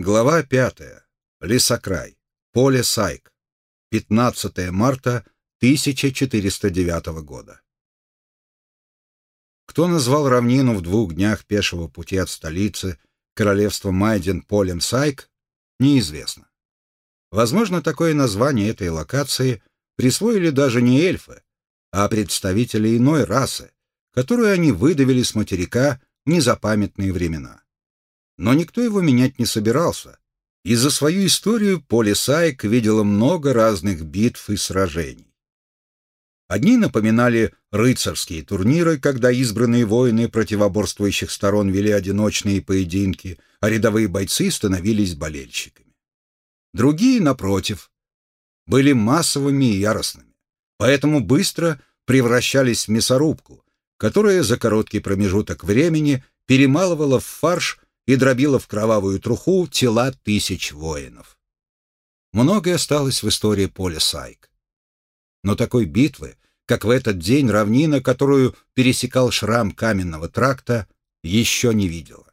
Глава пятая. Лесокрай. Поле Сайк. 15 марта 1409 года. Кто назвал равнину в двух днях пешего пути от столицы королевства Майден полем Сайк, неизвестно. Возможно, такое название этой локации присвоили даже не эльфы, а представители иной расы, которую они выдавили с материка в незапамятные времена но никто его менять не собирался, и за свою историю Поле Сайк видела много разных битв и сражений. Одни напоминали рыцарские турниры, когда избранные воины противоборствующих сторон вели одиночные поединки, а рядовые бойцы становились болельщиками. Другие, напротив, были массовыми и яростными, поэтому быстро превращались в мясорубку, которая за короткий промежуток времени перемалывала в фарш и дробила в кровавую труху тела тысяч воинов. Многое осталось в истории поля Сайк. Но такой битвы, как в этот день равнина, которую пересекал шрам каменного тракта, еще не видела.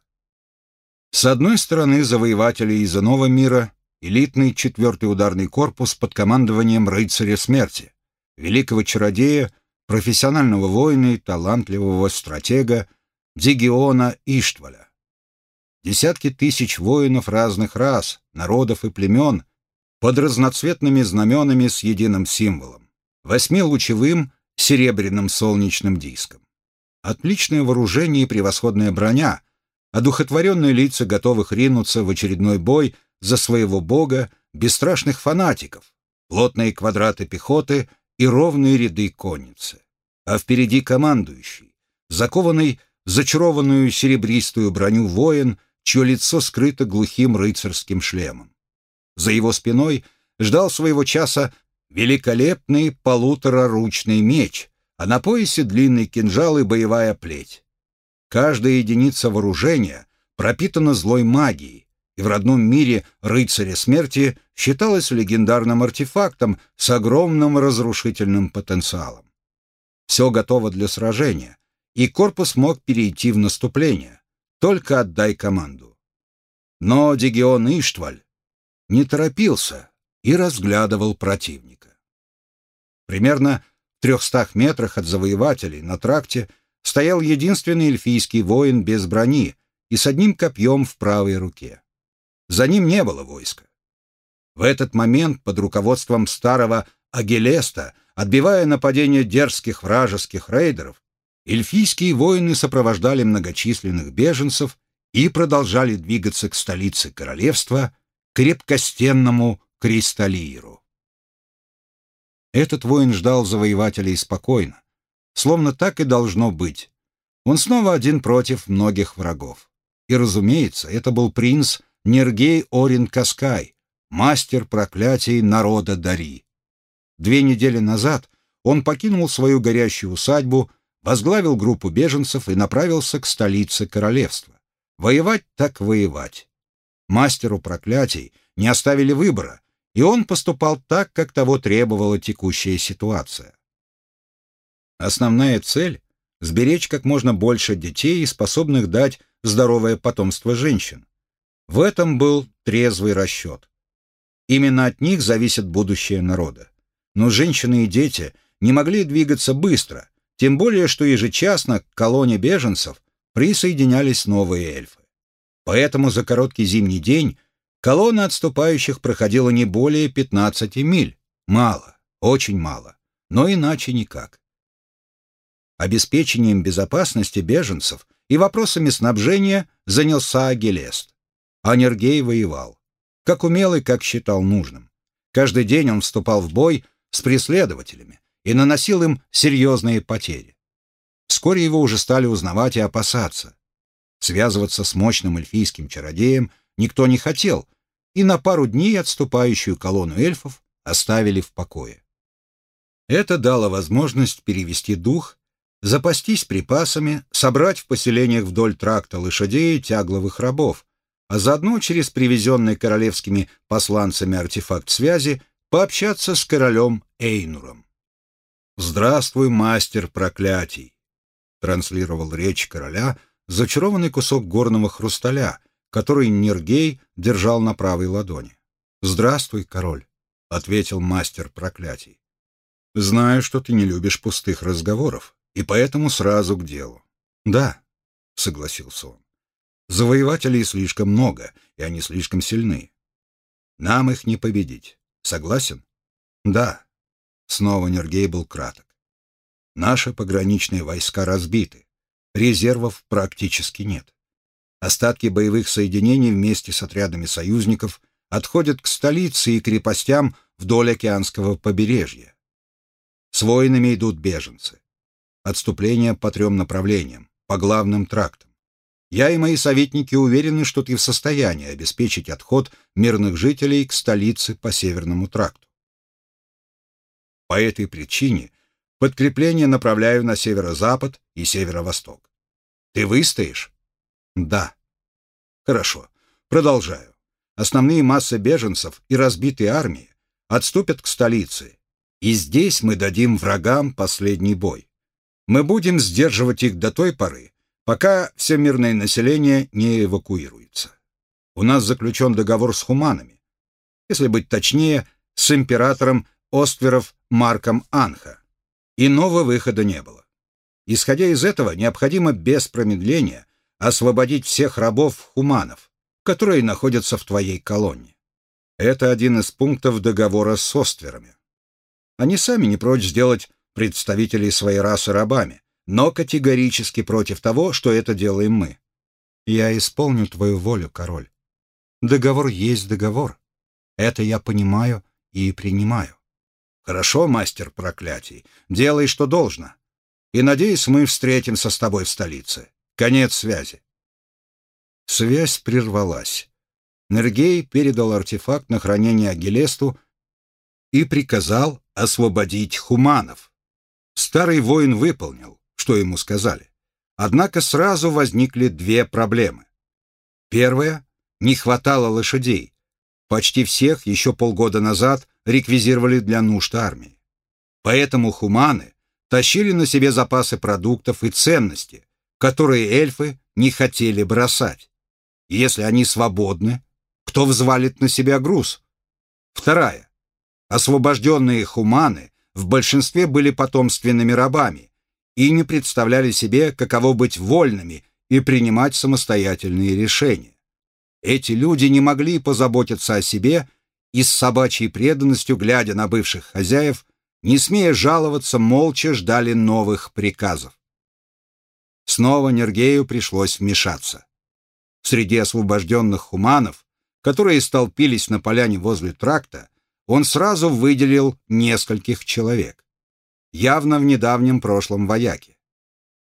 С одной стороны, завоеватели из иного мира, элитный четвертый ударный корпус под командованием рыцаря смерти, великого чародея, профессионального воина и талантливого стратега Дигиона Иштваля десятки тысяч воинов разных рас, народов и племен под разноцветными знаменами с единым символом — восьмилучевым серебряным солнечным диском. Отличное вооружение и превосходная броня, одухотворенные лица готовых ринуться в очередной бой за своего бога, бесстрашных фанатиков, плотные квадраты пехоты и ровные ряды конницы. А впереди командующий, закованный зачарованную серебристую броню воин чье лицо скрыто глухим рыцарским шлемом. За его спиной ждал своего часа великолепный полутораручный меч, а на поясе длинный кинжал и боевая плеть. Каждая единица вооружения пропитана злой магией, и в родном мире рыцаря смерти считалась легендарным артефактом с огромным разрушительным потенциалом. Все готово для сражения, и корпус мог перейти в наступление. Только отдай команду. Но Дигион Иштваль не торопился и разглядывал противника. Примерно в трехстах метрах от завоевателей на тракте стоял единственный эльфийский воин без брони и с одним копьем в правой руке. За ним не было войска. В этот момент под руководством старого Агелеста, отбивая нападение дерзких вражеских рейдеров, эльфийские воины сопровождали многочисленных беженцев и продолжали двигаться к столице королевства, крепкостенному Кристаллиру. Этот воин ждал завоевателей спокойно, словно так и должно быть. Он снова один против многих врагов. И, разумеется, это был принц Нергей Орин Каскай, мастер проклятий народа Дари. Две недели назад он покинул свою горящую усадьбу возглавил группу беженцев и направился к столице королевства. Воевать так воевать. Мастеру проклятий не оставили выбора, и он поступал так, как того требовала текущая ситуация. Основная цель — сберечь как можно больше детей, способных дать здоровое потомство женщин. В этом был трезвый расчет. Именно от них зависит будущее народа. Но женщины и дети не могли двигаться быстро, тем более, что ежечасно к колонне беженцев присоединялись новые эльфы. Поэтому за короткий зимний день колонна отступающих проходила не более 15 миль. Мало, очень мало, но иначе никак. Обеспечением безопасности беженцев и вопросами снабжения занялся Агелест. А Нергей воевал. Как умел и как считал нужным. Каждый день он вступал в бой с преследователями, и наносил им серьезные потери. Вскоре его уже стали узнавать и опасаться. Связываться с мощным эльфийским чародеем никто не хотел, и на пару дней отступающую колонну эльфов оставили в покое. Это дало возможность перевести дух, запастись припасами, собрать в поселениях вдоль тракта лошадей и тягловых рабов, а заодно через привезенный королевскими посланцами артефакт связи пообщаться с королем Эйнуром. «Здравствуй, мастер проклятий!» транслировал речь короля зачарованный кусок горного хрусталя, который Нергей держал на правой ладони. «Здравствуй, король», — ответил мастер проклятий. «Знаю, что ты не любишь пустых разговоров, и поэтому сразу к делу». «Да», — согласился он. «Завоевателей слишком много, и они слишком сильны. Нам их не победить. Согласен?» «Да». Снова Нергей был краток. «Наши пограничные войска разбиты. Резервов практически нет. Остатки боевых соединений вместе с отрядами союзников отходят к столице и крепостям вдоль океанского побережья. С воинами идут беженцы. Отступление по трем направлениям, по главным трактам. Я и мои советники уверены, что ты в состоянии обеспечить отход мирных жителей к столице по Северному тракту. По этой причине подкрепление направляю на северо-запад и северо-восток. Ты выстоишь? Да. Хорошо. Продолжаю. Основные массы беженцев и разбитые армии отступят к столице, и здесь мы дадим врагам последний бой. Мы будем сдерживать их до той поры, пока все мирное население не эвакуируется. У нас заключен договор с хуманами, если быть точнее, с императором Остверов Марком Анха. Иного выхода не было. Исходя из этого, необходимо без промедления освободить всех рабов-хуманов, которые находятся в твоей колонне. Это один из пунктов договора с Остверами. Они сами не прочь сделать представителей своей расы рабами, но категорически против того, что это делаем мы. Я исполню твою волю, король. Договор есть договор. Это я понимаю и принимаю. Хорошо, мастер проклятий, делай, что должно. И, надеюсь, мы встретимся с тобой в столице. Конец связи. Связь прервалась. Нергей передал артефакт на хранение Агилесту и приказал освободить хуманов. Старый воин выполнил, что ему сказали. Однако сразу возникли две проблемы. Первая — не хватало лошадей. Почти всех еще полгода назад реквизировали для нужд армии. Поэтому хуманы тащили на себе запасы продуктов и ценности, которые эльфы не хотели бросать. Если они свободны, кто взвалит на себя груз? Вторая. Освобожденные хуманы в большинстве были потомственными рабами и не представляли себе, каково быть вольными и принимать самостоятельные решения. Эти люди не могли позаботиться о себе и с собачьей преданностью, глядя на бывших хозяев, не смея жаловаться, молча ждали новых приказов. Снова Нергею пришлось вмешаться. Среди освобожденных хуманов, которые столпились на поляне возле тракта, он сразу выделил нескольких человек. Явно в недавнем прошлом вояки.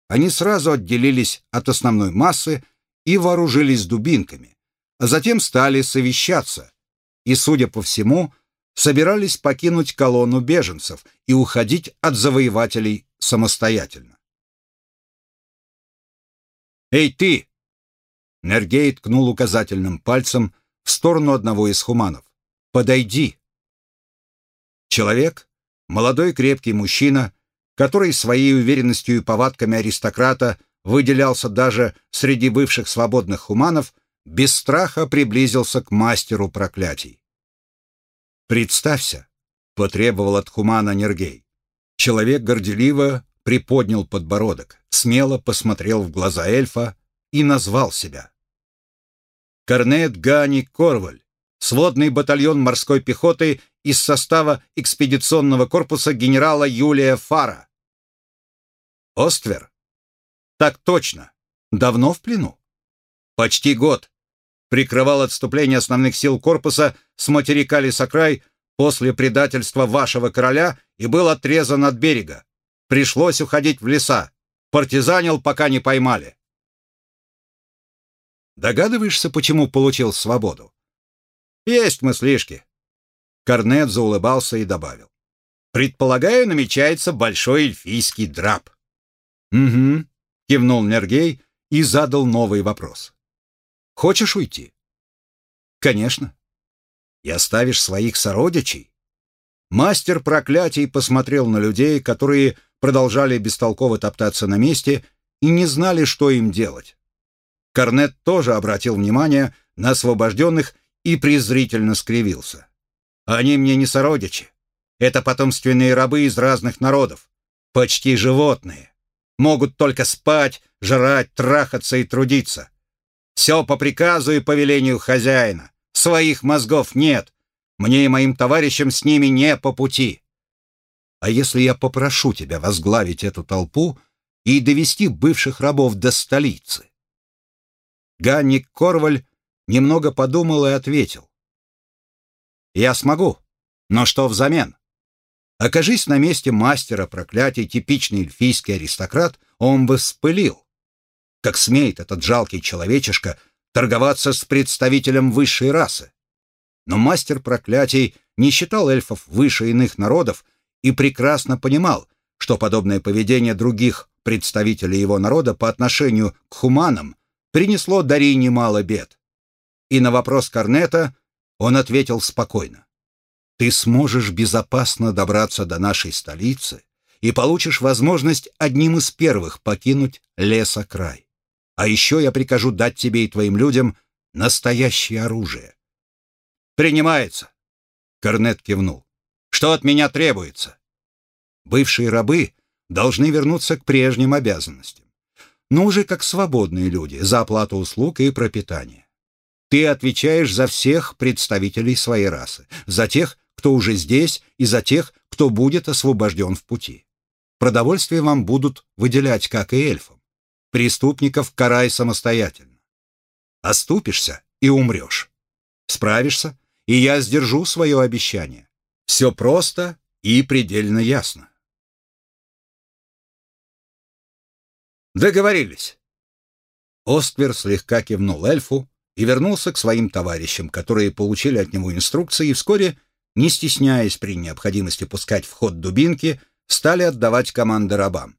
Они сразу отделились от основной массы и вооружились дубинками, а затем стали совещаться и, судя по всему, собирались покинуть колонну беженцев и уходить от завоевателей самостоятельно. «Эй, ты!» Нергей ткнул указательным пальцем в сторону одного из хуманов. «Подойди!» Человек, молодой крепкий мужчина, который своей уверенностью и повадками аристократа выделялся даже среди бывших свободных хуманов, без страха приблизился к мастеру проклятий. «Представься», — потребовал от хумана Нергей. Человек горделиво приподнял подбородок, смело посмотрел в глаза эльфа и назвал себя. Корнет Гани Корваль, сводный батальон морской пехоты из состава экспедиционного корпуса генерала Юлия Фара. Оствер? Так точно. Давно в плену? Почти год. Прикрывал отступление основных сил корпуса с материка Лисакрай после предательства вашего короля и был отрезан от берега. Пришлось уходить в леса. Партизанил, пока не поймали. Догадываешься, почему получил свободу? Есть мыслишки. Корнет заулыбался и добавил. Предполагаю, намечается большой эльфийский драп. Угу, кивнул Нергей и задал новый вопрос. Хочешь уйти? Конечно. И оставишь своих сородичей? Мастер проклятий посмотрел на людей, которые продолжали бестолково топтаться на месте и не знали, что им делать. Корнет тоже обратил внимание на освобожденных и презрительно скривился. «Они мне не сородичи. Это потомственные рабы из разных народов. Почти животные. Могут только спать, жрать, трахаться и трудиться. Все по приказу и повелению хозяина. Своих мозгов нет. Мне и моим товарищам с ними не по пути. А если я попрошу тебя возглавить эту толпу и довести бывших рабов до столицы? Ганник Корваль немного подумал и ответил. «Я смогу, но что взамен? Окажись на месте мастера проклятий типичный эльфийский аристократ, он бы вспылил. Как смеет этот жалкий человечишка торговаться с представителем высшей расы? Но мастер проклятий не считал эльфов выше иных народов и прекрасно понимал, что подобное поведение других представителей его народа по отношению к хуманам принесло Дари немало бед. И на вопрос Корнета он ответил спокойно. «Ты сможешь безопасно добраться до нашей столицы и получишь возможность одним из первых покинуть лесокрай. А еще я прикажу дать тебе и твоим людям настоящее оружие». «Принимается», — Корнет кивнул. «Что от меня требуется?» Бывшие рабы должны вернуться к прежним обязанностям но уже как свободные люди, за оплату услуг и пропитание. Ты отвечаешь за всех представителей своей расы, за тех, кто уже здесь, и за тех, кто будет освобожден в пути. Продовольствие вам будут выделять, как и эльфам. Преступников карай самостоятельно. Оступишься и умрешь. Справишься, и я сдержу свое обещание. Все просто и предельно ясно. Договорились. Оствер слегка кивнул эльфу и вернулся к своим товарищам, которые получили от него инструкции и вскоре, не стесняясь при необходимости пускать в ход дубинки, стали отдавать команды рабам.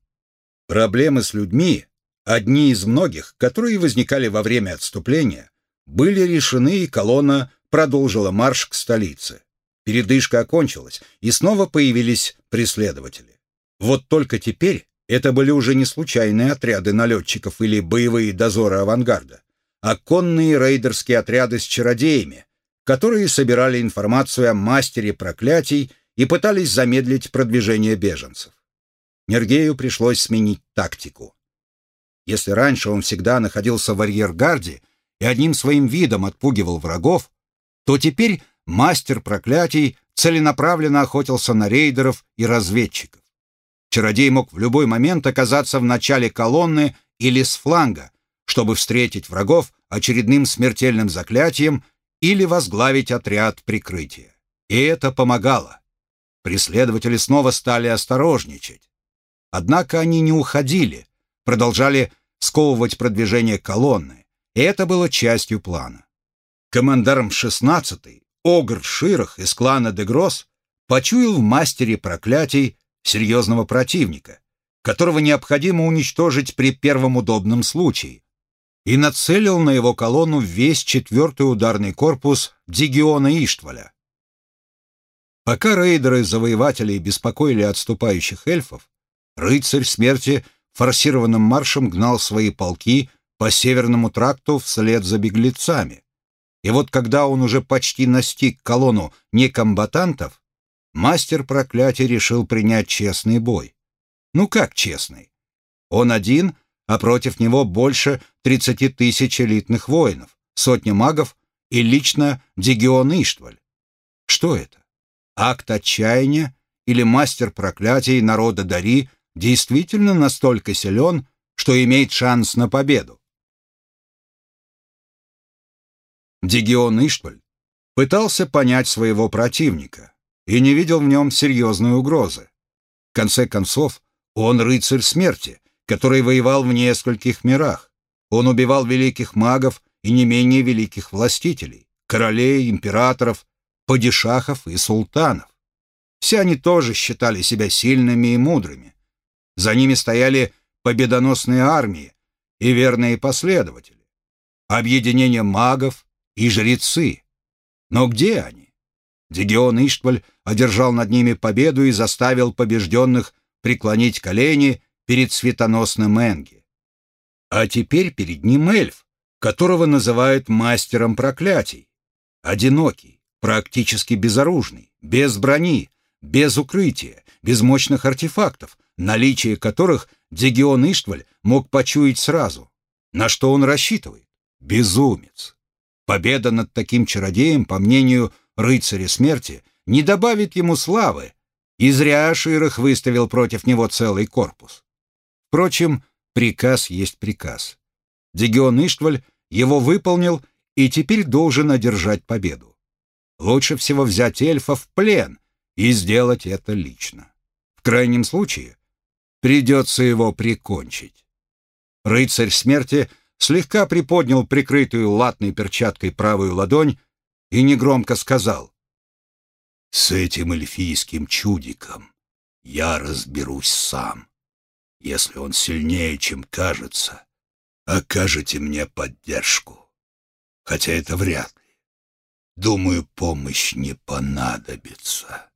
Проблемы с людьми, одни из многих, которые возникали во время отступления, были решены, и колонна продолжила марш к столице. Передышка окончилась, и снова появились преследователи. Вот только теперь это были уже не случайные отряды налетчиков или боевые дозоры авангарда, а конные рейдерские отряды с чародеями, которые собирали информацию о мастере проклятий и пытались замедлить продвижение беженцев. Нергею пришлось сменить тактику. Если раньше он всегда находился в арьергарде и одним своим видом отпугивал врагов, то теперь мастер проклятий целенаправленно охотился на рейдеров и разведчиков. Чародей мог в любой момент оказаться в начале колонны или с фланга, чтобы встретить врагов очередным смертельным заклятием или возглавить отряд прикрытия. И это помогало. Преследователи снова стали осторожничать. Однако они не уходили, продолжали сковывать продвижение колонны, и это было частью плана. Командарм 16-й, Огр Ширах из клана Дегрос, почуял в мастере проклятий серьезного противника, которого необходимо уничтожить при первом удобном случае, и нацелил на его колонну весь четвертый ударный корпус Дигиона Иштваля. Пока рейдеры-завоеватели беспокоили отступающих эльфов, рыцарь смерти форсированным маршем гнал свои полки по северному тракту вслед за беглецами. И вот когда он уже почти настиг колонну некомбатантов, мастер проклятия решил принять честный бой. Ну как честный? Он один, а против него больше 30 тысяч элитных воинов, сотни магов и лично Дигион Иштваль. Что это? Акт отчаяния или мастер проклятий народа Дари действительно настолько силен, что имеет шанс на победу? Дигион Иштваль пытался понять своего противника, и не видел в нем серьезной угрозы. В конце концов, он рыцарь смерти, который воевал в нескольких мирах. Он убивал великих магов и не менее великих властителей, королей, императоров, падишахов и султанов. Все они тоже считали себя сильными и мудрыми. За ними стояли победоносные армии и верные последователи, объединение магов и жрецы. Но где они? Дигион Иштваль одержал над ними победу и заставил побежденных преклонить колени перед светоносным Энги. А теперь перед ним эльф, которого называют мастером проклятий. Одинокий, практически безоружный, без брони, без укрытия, без мощных артефактов, наличие которых Дегион Иштваль мог почуять сразу. На что он рассчитывает? Безумец. Победа над таким чародеем, по мнению рыцаря смерти, не добавит ему славы, и зря Ширах выставил против него целый корпус. Впрочем, приказ есть приказ. Дегион Иштваль его выполнил и теперь должен одержать победу. Лучше всего взять эльфа в плен и сделать это лично. В крайнем случае придется его прикончить. Рыцарь смерти слегка приподнял прикрытую латной перчаткой правую ладонь и негромко сказал «С этим эльфийским чудиком я разберусь сам. Если он сильнее, чем кажется, окажете мне поддержку. Хотя это вряд ли. Думаю, помощь не понадобится».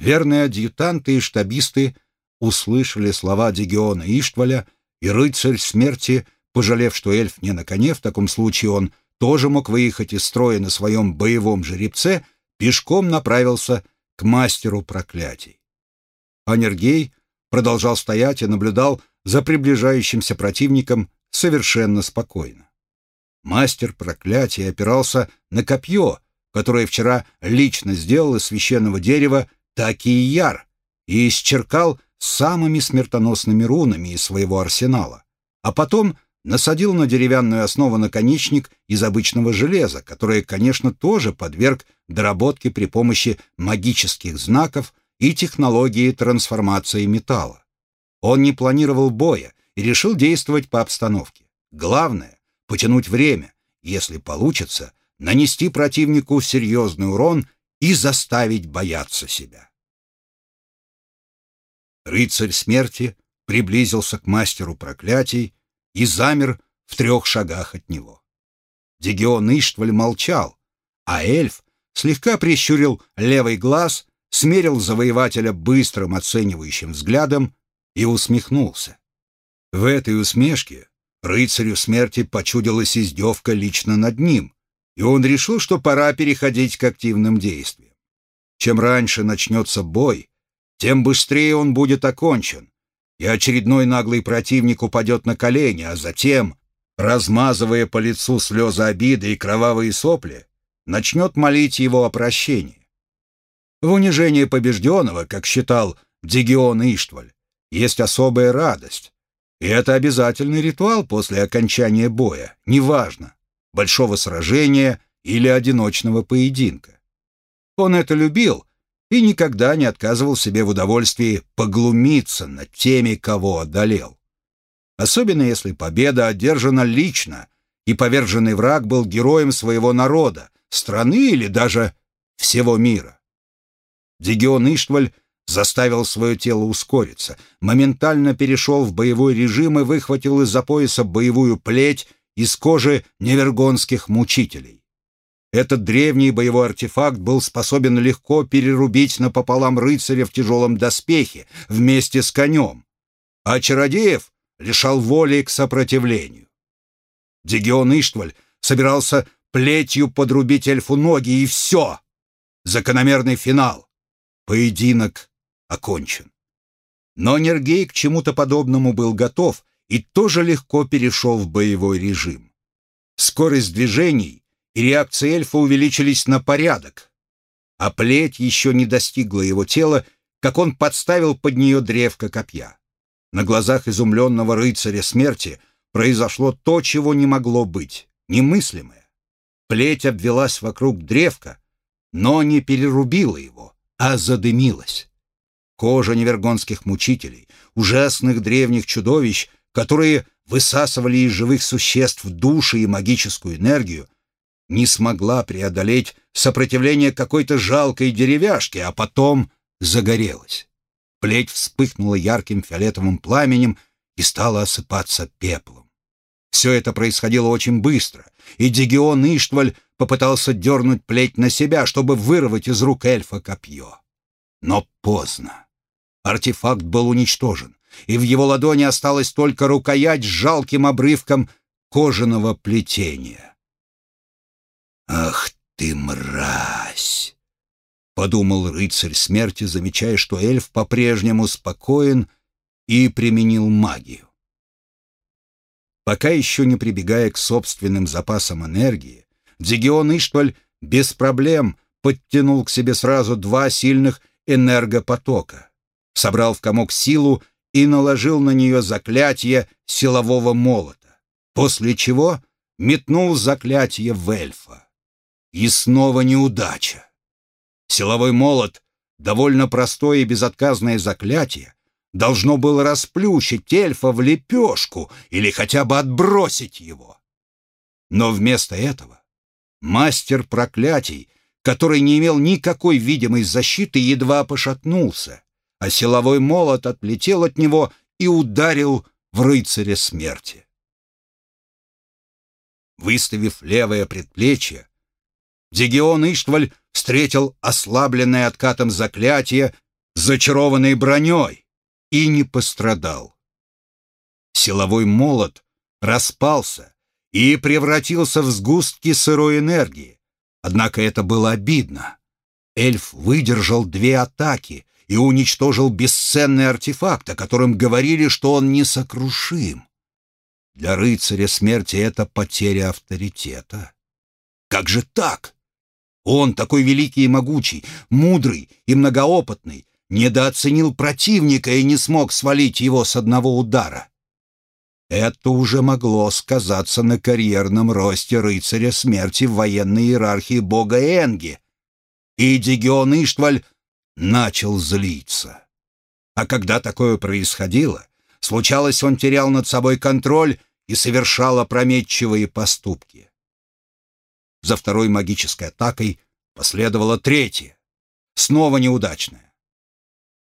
Верные адъютанты и штабисты услышали слова Дегиона Иштваля, и рыцарь смерти, пожалев, что эльф не на коне, в таком случае он тоже мог выехать из строя на своем боевом жеребце, пешком направился к мастеру проклятий. Анергей продолжал стоять и наблюдал за приближающимся противником совершенно спокойно. Мастер проклятия опирался на копье, которое вчера лично сделал из священного дерева Таки Яр и исчеркал самыми смертоносными рунами из своего арсенала, а потом насадил на деревянную основу наконечник из обычного железа, которое, конечно, тоже подверг доработке при помощи магических знаков и технологии трансформации металла. Он не планировал боя и решил действовать по обстановке. Главное — потянуть время, если получится, нанести противнику серьезный урон и заставить бояться себя. Рыцарь смерти приблизился к мастеру проклятий и замер в трех шагах от него. Дегион Иштваль молчал, а эльф слегка прищурил левый глаз, смерил завоевателя быстрым оценивающим взглядом и усмехнулся. В этой усмешке рыцарю смерти почудилась издевка лично над ним, и он решил, что пора переходить к активным действиям. Чем раньше начнется бой, тем быстрее он будет окончен, и очередной наглый противник упадет на колени, а затем, размазывая по лицу слезы обиды и кровавые сопли, начнет молить его о прощении. В унижении побежденного, как считал Дигион Иштваль, есть особая радость, и это обязательный ритуал после окончания боя, неважно, большого сражения или одиночного поединка. Он это любил и никогда не отказывал себе в удовольствии поглумиться над теми, кого одолел. Особенно если победа одержана лично, и поверженный враг был героем своего народа, страны или даже всего мира. Дегион Иштваль заставил свое тело ускориться, моментально перешел в боевой режим и выхватил из-за пояса боевую плеть из кожи невергонских мучителей. Этот древний боевой артефакт был способен легко перерубить напополам рыцаря в тяжелом доспехе вместе с конем, а чародеев лишал воли к сопротивлению. Дегион Иштваль собирался плетью подрубить эльфу ноги, и все! Закономерный финал. Поединок окончен. Но Нергей к чему-то подобному был готов и тоже легко перешел в боевой режим. Скорость движений и реакции эльфа увеличились на порядок, а плеть еще не достигла его тела, как он подставил под нее древко копья. На глазах изумленного рыцаря смерти произошло то, чего не могло быть, немыслимое. Плеть обвелась вокруг древка, но не перерубила его, а задымилась. Кожа невергонских мучителей, ужасных древних чудовищ, которые высасывали из живых существ души и магическую энергию, не смогла преодолеть сопротивление какой-то жалкой деревяшки, а потом загорелась. Плеть вспыхнула ярким фиолетовым пламенем и стала осыпаться пеплом. Все это происходило очень быстро, и Дигион Иштваль попытался дернуть плеть на себя, чтобы вырвать из рук эльфа копье. Но поздно. Артефакт был уничтожен, и в его ладони осталась только рукоять с жалким обрывком кожаного плетения. «Ах ты, мразь!» — подумал рыцарь смерти, замечая, что эльф по-прежнему спокоен и применил магию. Пока еще не прибегая к собственным запасам энергии, Дзигион Иштваль без проблем подтянул к себе сразу два сильных энергопотока, собрал в комок силу и наложил на нее заклятие силового молота, после чего метнул заклятие в эльфа. И снова неудача. Силовой молот, довольно простое и безотказное заклятие, должно было расплющить эльфа в лепешку или хотя бы отбросить его. Но вместо этого мастер проклятий, который не имел никакой видимой защиты, едва пошатнулся, а силовой молот отлетел от него и ударил в рыцаря смерти. Выставив левое предплечье, Дигион Иштваль встретил ослабленное откатом заклятие, зачарованной броней, и не пострадал. Силовой молот распался и превратился в сгустки сырой энергии, однако это было обидно. Эльф выдержал две атаки и уничтожил бесценный артефакт, о котором говорили, что он несокрушим. Для рыцаря смерти это потеря авторитета. Как же так? Он, такой великий и могучий, мудрый и многоопытный, недооценил противника и не смог свалить его с одного удара. Это уже могло сказаться на карьерном росте рыцаря смерти в военной иерархии бога Энги. И Дигион Иштваль начал злиться. А когда такое происходило, случалось, он терял над собой контроль и совершал опрометчивые поступки. За второй магической атакой последовала третья, снова неудачная.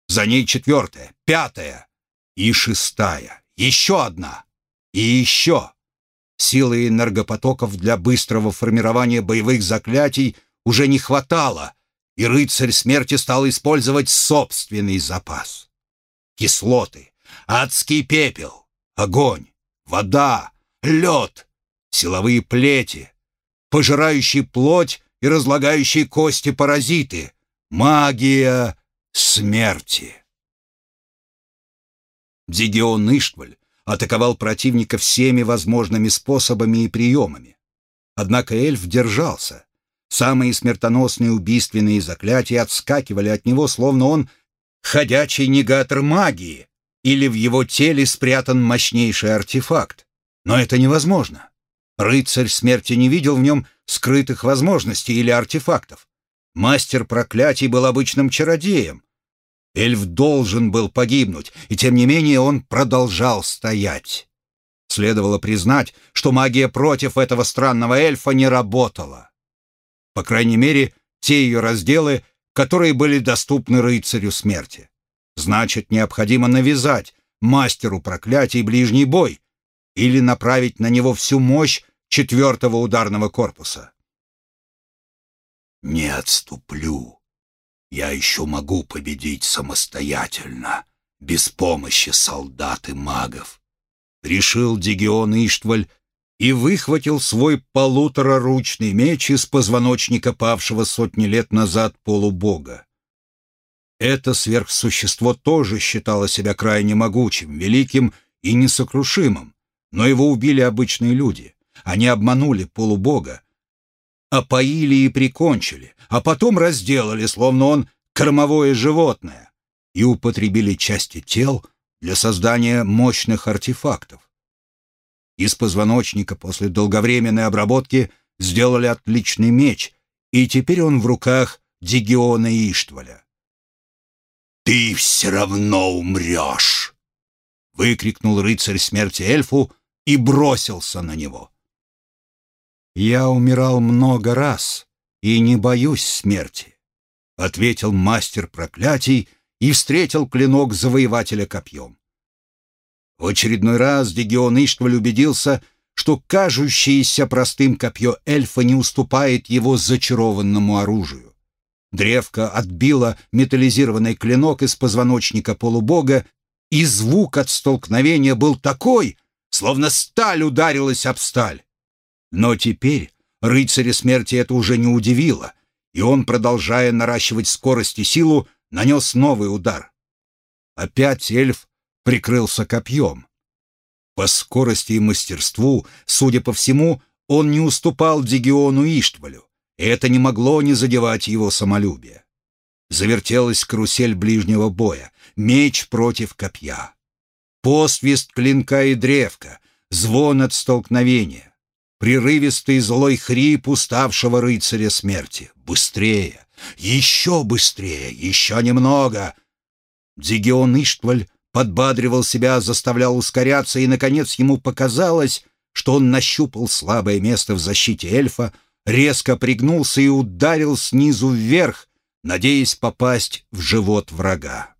За ней четвертая, пятая и шестая, еще одна и еще. Силы энергопотоков для быстрого формирования боевых заклятий уже не хватало, и рыцарь смерти стал использовать собственный запас. Кислоты, адский пепел, огонь, вода, лед, силовые плети, пожирающие плоть и разлагающие кости паразиты, магия смерти. Дигион Иштваль атаковал противника всеми возможными способами и приемами. Однако эльф держался. Самые смертоносные убийственные заклятия отскакивали от него, словно он ходячий негатор магии, или в его теле спрятан мощнейший артефакт. Но это невозможно. Рыцарь смерти не видел в нем скрытых возможностей или артефактов. Мастер проклятий был обычным чародеем. Эльф должен был погибнуть, и тем не менее он продолжал стоять. Следовало признать, что магия против этого странного эльфа не работала. По крайней мере, те ее разделы, которые были доступны рыцарю смерти. Значит, необходимо навязать мастеру проклятий ближний бой или направить на него всю мощь четвертого ударного корпуса. «Не отступлю. Я еще могу победить самостоятельно, без помощи солдат и магов», — решил Дигион Иштваль и выхватил свой полутораручный меч из позвоночника павшего сотни лет назад полубога. Это сверхсущество тоже считало себя крайне могучим, великим и несокрушимым, но его убили обычные люди. Они обманули полубога, опоили и прикончили, а потом разделали, словно он кормовое животное, и употребили части тел для создания мощных артефактов. Из позвоночника после долговременной обработки сделали отличный меч, и теперь он в руках Дигиона Иштваля. «Ты все равно умрешь!» — выкрикнул рыцарь смерти эльфу и бросился на него. «Я умирал много раз и не боюсь смерти», — ответил мастер проклятий и встретил клинок завоевателя копьем. В очередной раз Дегион Иштваль убедился, что кажущееся простым копье эльфа не уступает его зачарованному оружию. Древко отбило металлизированный клинок из позвоночника полубога, и звук от столкновения был такой, словно сталь ударилась об сталь. Но теперь рыцаря смерти это уже не удивило, и он, продолжая наращивать скорость и силу, нанес новый удар. Опять эльф прикрылся копьем. По скорости и мастерству, судя по всему, он не уступал Дигиону Иштвалю, и это не могло не задевать его самолюбие. Завертелась карусель ближнего боя, меч против копья. Посвист клинка и древка, звон от столкновения, прерывистый злой хрип уставшего рыцаря смерти. Быстрее, еще быстрее, еще немного. Дигион Иштваль подбадривал себя, заставлял ускоряться, и, наконец, ему показалось, что он нащупал слабое место в защите эльфа, резко пригнулся и ударил снизу вверх, надеясь попасть в живот врага.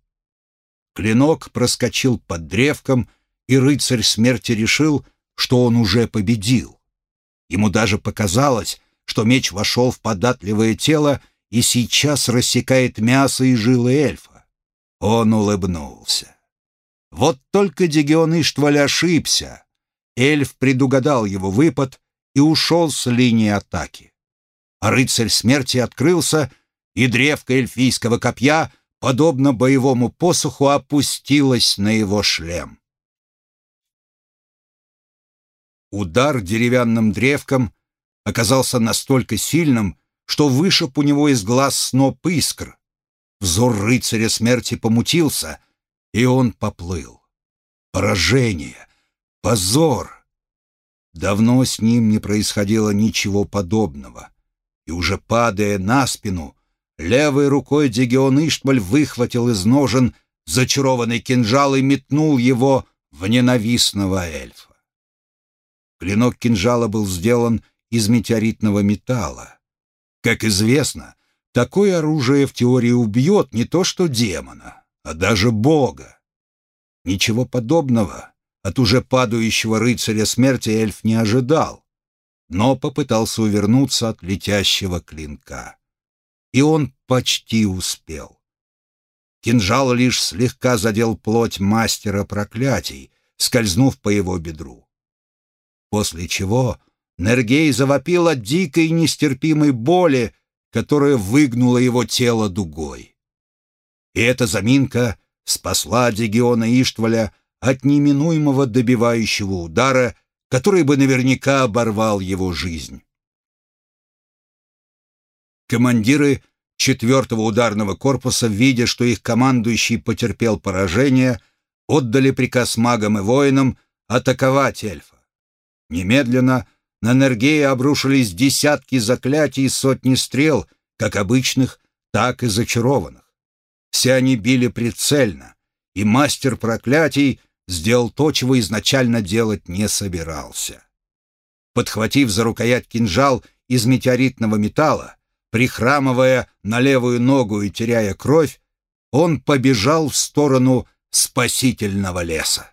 Клинок проскочил под древком, и рыцарь смерти решил, что он уже победил. Ему даже показалось, что меч вошел в податливое тело и сейчас рассекает мясо и жилы эльфа. Он улыбнулся. Вот только Дигион Иштваль ошибся. Эльф предугадал его выпад и ушел с линии атаки. А рыцарь смерти открылся, и древко эльфийского копья, подобно боевому посоху, опустилось на его шлем. Удар деревянным древком оказался настолько сильным, что вышиб у него из глаз сноп искр. Взор рыцаря смерти помутился, и он поплыл. Поражение, позор. Давно с ним не происходило ничего подобного, и уже падая на спину, левой рукой Дигион Иштмаль выхватил из ножен зачарованный кинжал и метнул его в ненавистного эльфа. Клинок кинжала был сделан из метеоритного металла. Как известно, такое оружие в теории убьет не то что демона, а даже бога. Ничего подобного от уже падающего рыцаря смерти эльф не ожидал, но попытался увернуться от летящего клинка. И он почти успел. Кинжал лишь слегка задел плоть мастера проклятий, скользнув по его бедру. После чего Нергей завопил от дикой нестерпимой боли, которая выгнула его тело дугой. И эта заминка спасла Дегиона Иштваля от неминуемого добивающего удара, который бы наверняка оборвал его жизнь. Командиры четвертого ударного корпуса, видя, что их командующий потерпел поражение, отдали приказ магам и воинам атаковать эльфа. Немедленно на Нергея обрушились десятки заклятий и сотни стрел, как обычных, так и зачарованных. Все они били прицельно, и мастер проклятий сделал то, чего изначально делать не собирался. Подхватив за рукоять кинжал из метеоритного металла, прихрамывая на левую ногу и теряя кровь, он побежал в сторону спасительного леса.